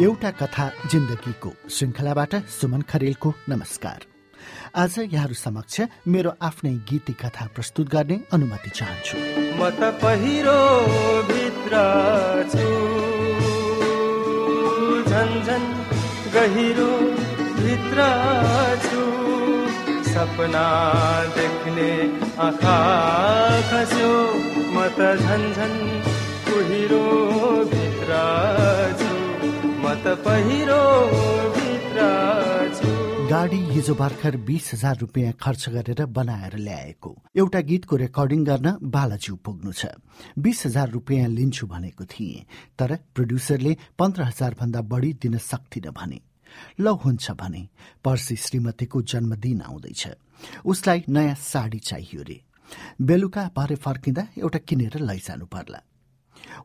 एउटा कथा जिन्दगीको श्रृङ्खलाबाट सुमन खरेलको नमस्कार। आज यहाँहरू समक्ष मेरो आफ्नै गीती कथा प्रस्तुत गर्ने अनुमति चाहन्छु। म त पहिरो भित्र छु। गहिरो छु। सपना देख्ने आँखा खस्यो। म त कुहिरो भित्र छु। गाडी हिजो भर्खर बिस हजार रुपियाँ खर्च गरेर बनाएर ल्याएको। एउटा गीतको रेकर्डिङ गर्न बालाज्यू पुग्नु छ। बिस हजार रुपियाँ लिन्छु भनेको थिएँ तर प्रड्युसरले पन्ध्र हजार भन्दा बढी दिन सक्दिन भने। लौ हुन्छ भने पर्सि श्रीमतीको जन्मदिन आउँदैछ। उसलाई नयाँ साडी चाहियो रे। बेलुका भरे फर्किँदा एउटा किनेर लैजानु पर्ला।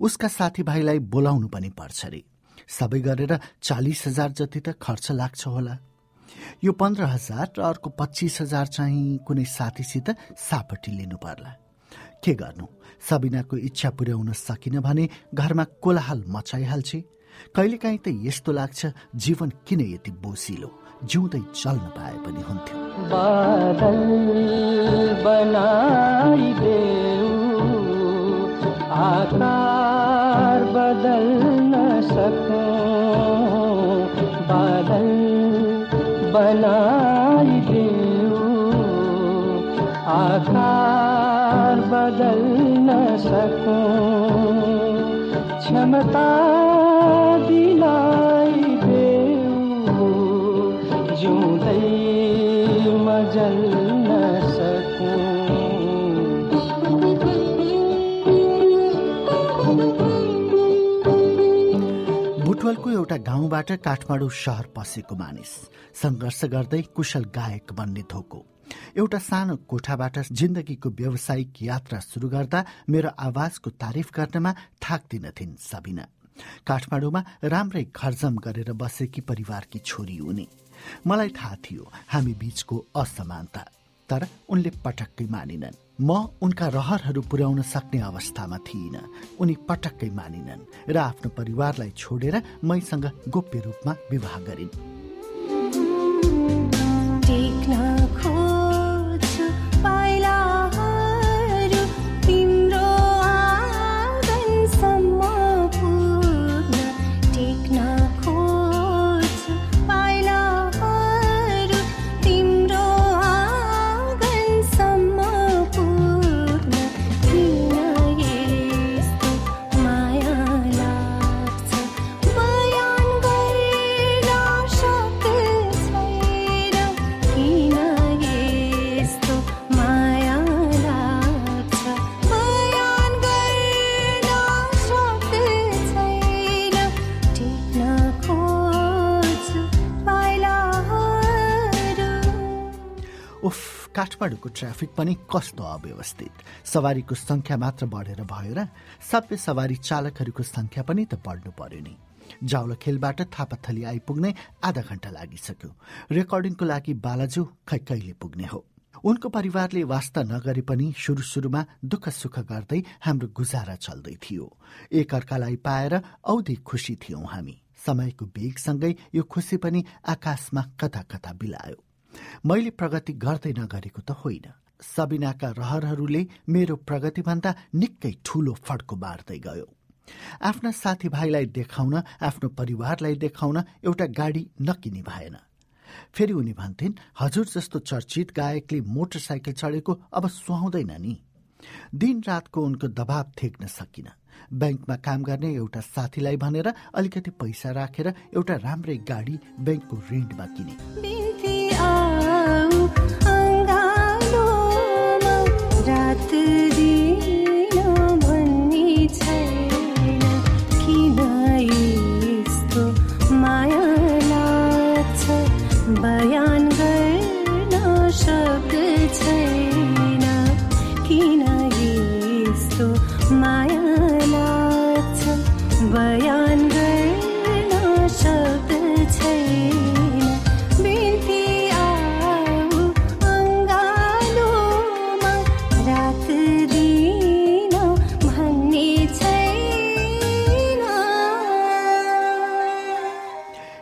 उसका साथीभाइलाई बोलाउनु पनि पर्छ रे। सबै गरेर चालिस हजार जति त खर्च लाग्छ होला। यो पन्ध्र हजार र अर्को पच्चिस हजार चाहिँ कुनै साथीसित सापट्टि लिनु पर्ला। के गर्नु? सबिनाको इच्छा पुर्याउन सकिन भने घरमा कोलाहाल मचाइहाल्छे। कहिलेकाहीँ त यस्तो लाग्छ जीवन किन यति बोसिलो? जिउँदै चल्न पाए पनि हुन्थ्यो। बादल सकूं बादल बल दे आकार बदल न सकूं। क्षमता दिलाई दिल जुड़ मज़ल न सकूं। एउटा गाउँबाट काठमाडौँ शहर पसेको मानिस। सङ्घर्ष गर्दै कुशल गायक बन्ने धोको एउटा सानो कोठाबाट जिन्दगीको व्यावसायिक यात्रा सुरु गर्दा मेरो आवाजको तारिफ गर्नमा थाक्दिनथिन् सबिना। काठमाडौँमा राम्रै घरजम गरेर बसेकी परिवारकी छोरी उनी मलाई थाहा थियो हामी बीचको असमानता तर उनले पटक्कै मानिनन्। म उनका रहरहरू पुर्याउन सक्ने अवस्थामा थिइन। उनी पटक्कै मानिनन् र आफ्नो परिवारलाई छोडेर मैसँग गोप्य रूपमा विवाह गरिन्। काठमाडौँको ट्राफिक पनि कस्तो अव्यवस्थित? सवारीको संख्या मात्र बढेर भयो र सबै सवारी चालकहरूको संख्या पनि त बढ्नु पर्यो नि। जाउलखेलबाट थापाथली आइपुग्ने आधा घण्टा लागिसक्यो। रेकर्डिङको लागि बालाजु खै कहिले पुग्ने हो? उनको परिवारले वास्ता नगरे पनि सुरु सुरुमा दुःख सुख गर्दै हाम्रो गुजारा चल्दै थियो। एक अर्कालाई पाएर औधी खुसी थियौं हामी। समयको वेगसँगै यो खुसी पनि आकाशमा कता कता बिलायो। मैले प्रगति गर्दै नगरेको त होइन। सबिनाका रहरहरूले मेरो प्रगतिभन्दा निकै ठूलो फड्को मार्दै गयो। आफ्ना साथीभाइलाई देखाउन आफ्नो परिवारलाई देखाउन एउटा गाडी नकिनी भएन। फेरि उनी भन्थिन् हजुर जस्तो चर्चित गायकले मोटरसाइकल चढेको अब सुहाउँदैन नि। दिन रातको उनको दबाव थेक्न सकिन। ब्याङ्कमा काम गर्ने एउटा साथीलाई भनेर अलिकति पैसा राखेर एउटा राम्रै गाडी ब्याङ्कको ऋणमा किने। बिन्ती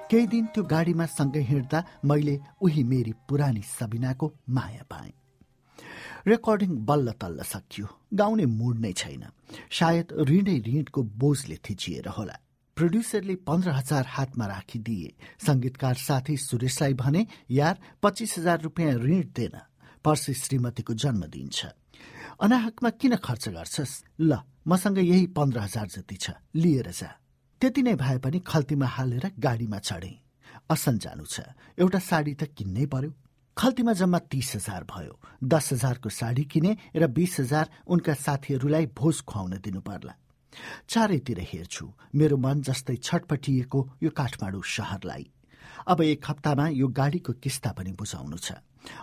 दिन त्यो गाडीमा सँगै हिँड्दा मैले उही मेरी पुरानी सबिनाको माया पाएँ। रेकर्डिङ बल्ल तल्ल सकियो। गाउने मुड नै छैन। सायद ऋणै ऋणको बोझले थिचिएर होला। प्रड्युसरले पन्ध्र हजार हातमा राखिदिए। संगीतकार साथी सुरेशलाई भने यार पच्चिस हजार रुपियाँ ऋण देन। पर्सि श्रीमतीको जन्मदिन छ अनाहकमा किन खर्च गर्छस्? ल मसँग यही पन्ध्र हजार जति छ। लिएर जा। त्यति नै भए पनि खल्तीमा हालेर गाडीमा चढे। असन जानु छ एउटा साडी त किन्नै पर्यो। खल्तीमा जम्मा तीस हजार भयो। दस हजारको साडी किने र बीस हजार उनका साथीहरूलाई भोज खुवाउन दिनु पर्ला। चारैतिर हेर्छु मेरो मन जस्तै छटपटिएको यो काठमाडौँ शहरलाई अब एक हप्तामा यो गाडीको किस्ता पनि बुझाउनु छ।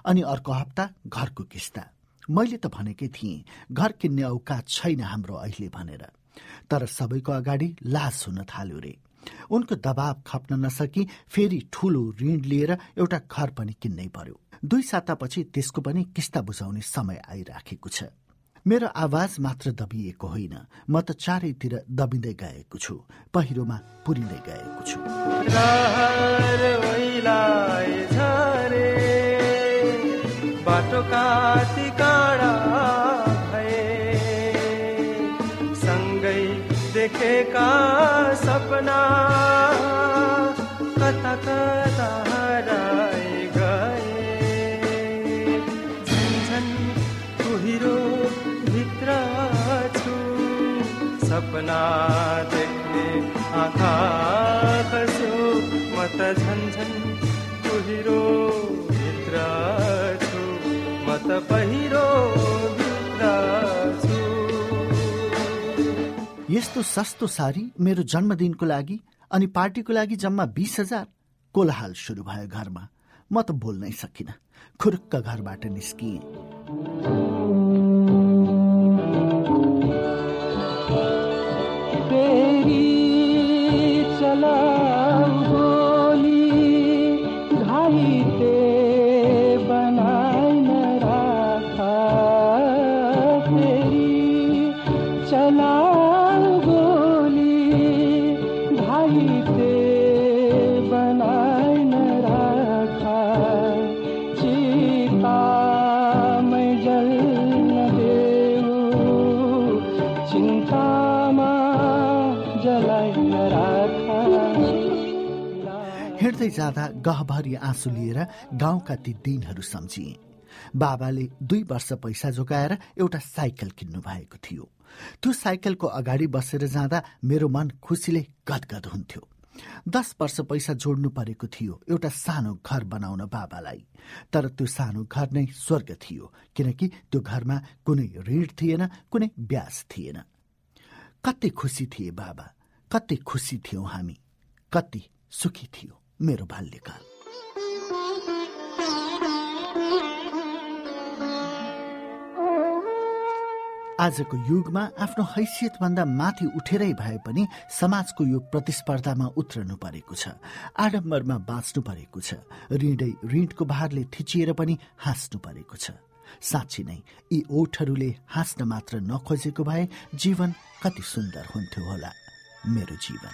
अनि अर्को हप्ता घरको किस्ता। मैले त भनेकै थिएँ घर किन्ने औकात छैन हाम्रो अहिले भनेर। तर सबैको अगाडि लास हुन थाल्यो रे। उनको दबाव खप्न नसकी फेरि ठूलो ऋण लिएर एउटा घर पनि किन्नै पर्यो। दुई सातापछि त्यसको पनि किस्ता बुझाउने समय आइराखेको छ। मेरो आवाज मात्र दबिएको होइन। म त चारैतिर दबिँदै गएको छु। पहिरोमा पुरिँदै गएको छु। बाटो काटी सपना कता कता हराए गए। झन्झन कुहिरो भित्र छु। सपना देख्ने आँखा खस्यो म त झन्झन कुहिरो भित्र छु। म त पहिरो यस्तो सस्तो सारी मेरो जन्मदिनको लागि अनि पार्टीको लागि जम्मा बीस हजार कोलाहाल सुरु भयो घरमा। म त बोल्नै सकिन। खुरुक्क घरबाट निस्किएँ। हिँड्दै जाँदा गहभरी आँसु लिएर गाउँका ती दिनहरू सम्झिए। बाबाले दुई वर्ष पैसा जोगाएर एउटा साइकल किन्नु भएको थियो। त्यो साइकलको अगाडि बसेर जाँदा मेरो मन खुसीले गदगद हुन्थ्यो। दस वर्ष पैसा जोड्नु परेको थियो एउटा सानो घर बनाउन बाबालाई। तर त्यो सानो घर नै स्वर्ग थियो किनकि त्यो घरमा कुनै ऋण थिएन कुनै ब्याज थिएन। कति खुसी थिए बाबा कति खुसी थियौँ हामी कति सुखी थियो मेरो बाल्यकाल। आजको युगमा आफ्नो हैसियतभन्दा माथि उठेरै भए पनि समाजको यो प्रतिस्पर्धामा उत्रनु परेको छ आडम्बरमा बाँच्नु परेको छ ऋणै ऋणको भारले थिचिएर पनि हाँस्नु परेको छ। साँच्ची नै यी ओठहरूले हाँस्न मात्र नखोजेको भए जीवन कति सुन्दर हुन्थ्यो होला मेरो जीवन।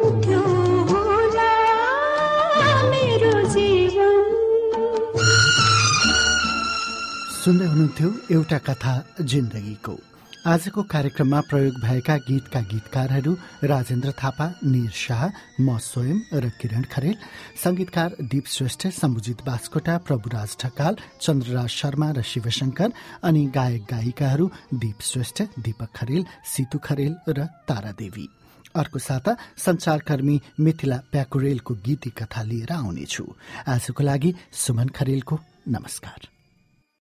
सुन्दै हुनुहुन्थ्यो एउटा कथा जिन्दगीको। आजको कार्यक्रममा प्रयोग भएका गीतका गीतकारहरू राजेन्द्र थापा निर शाह म स्वयं र किरण खरेल संगीतकार दीप श्रेष्ठ सम्बुजित बास्कोटा प्रभुराज ढकाल चन्द्रराज शर्मा र शिवशंकर अनि गायक गायिकाहरू दीप श्रेष्ठ दीपक खरेल सितु खरेल र तारा देवी। अर्को साता संचारकर्मी मिथिला प्याकुरेलको गीती कथा लिएर आउनेछु। आजको लागि सुमन खरेलको नमस्कार।